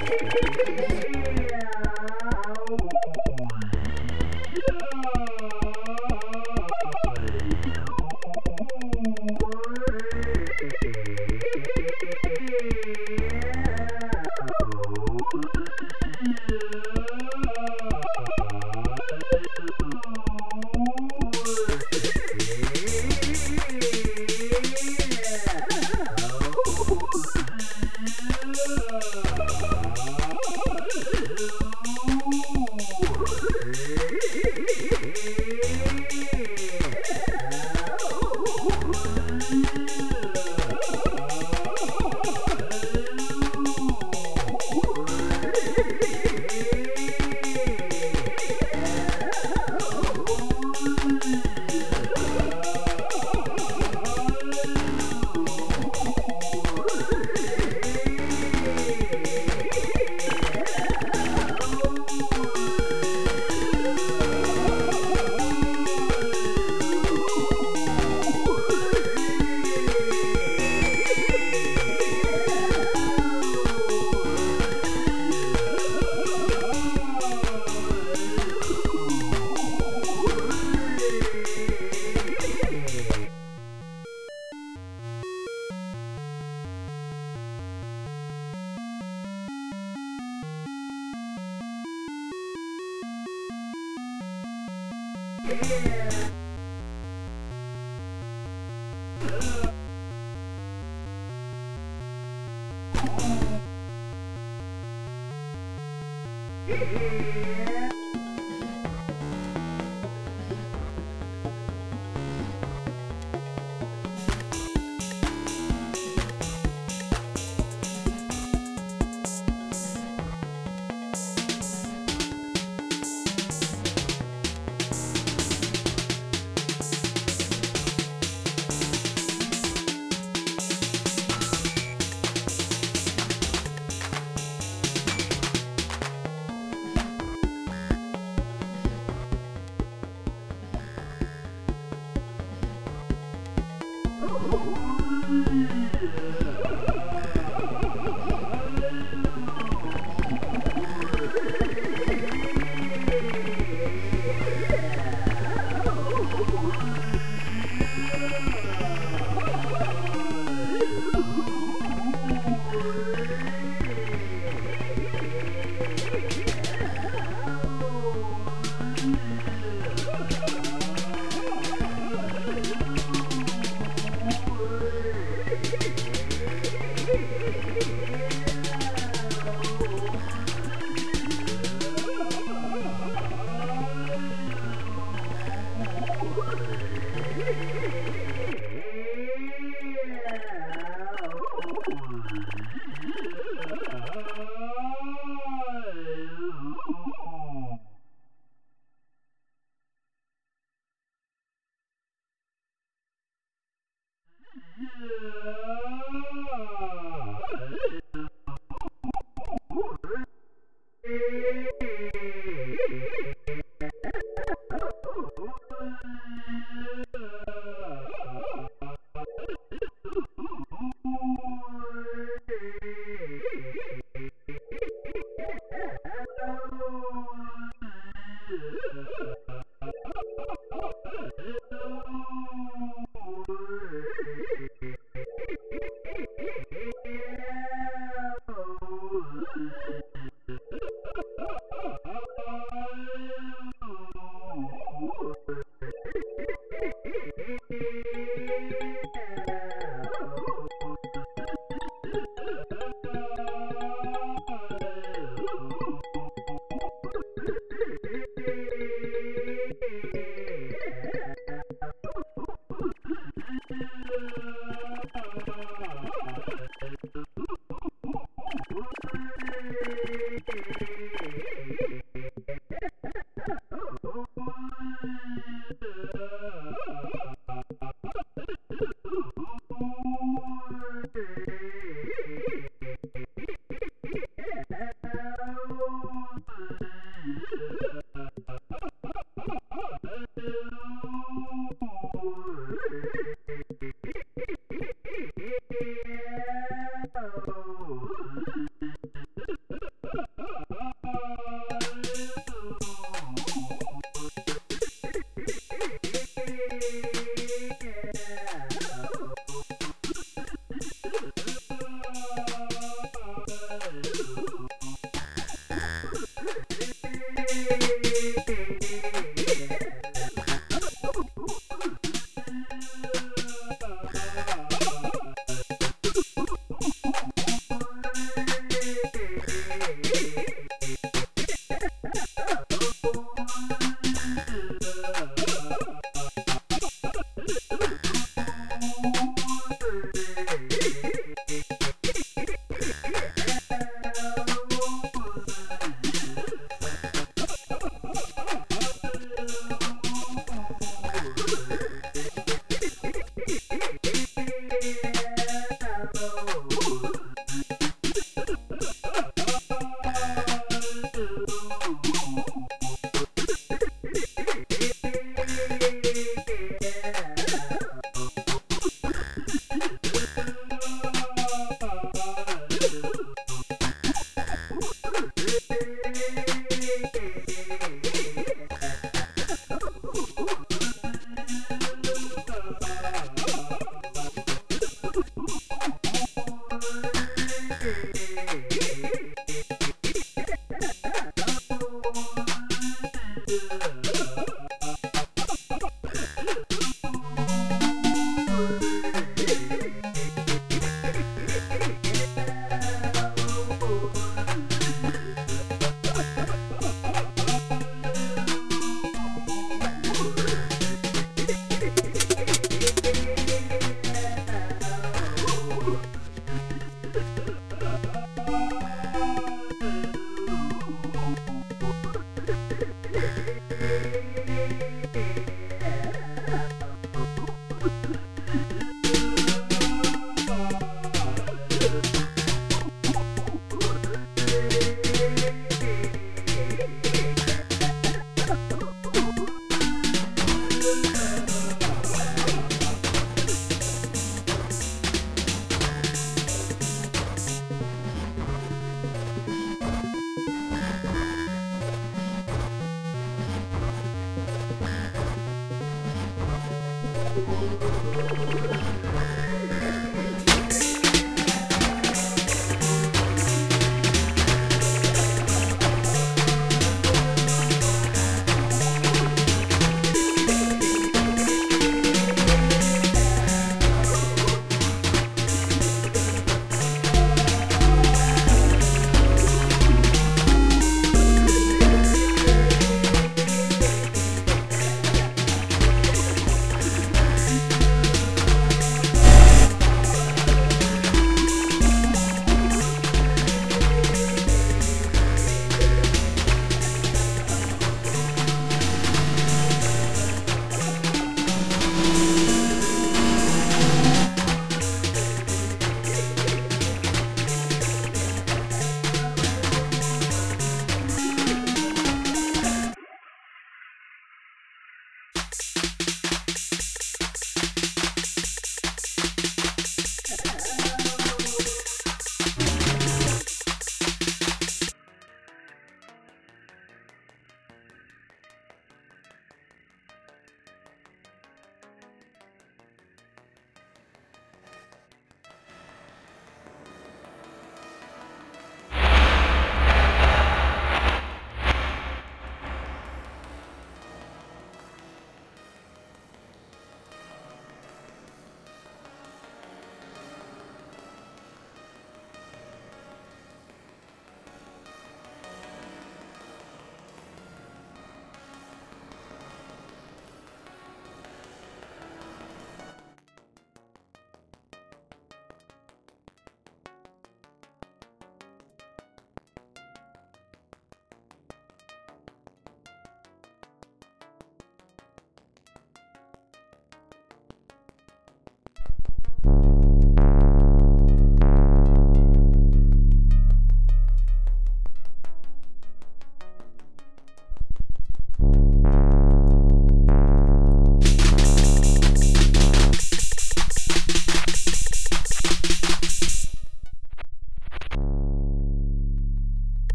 Hehehehe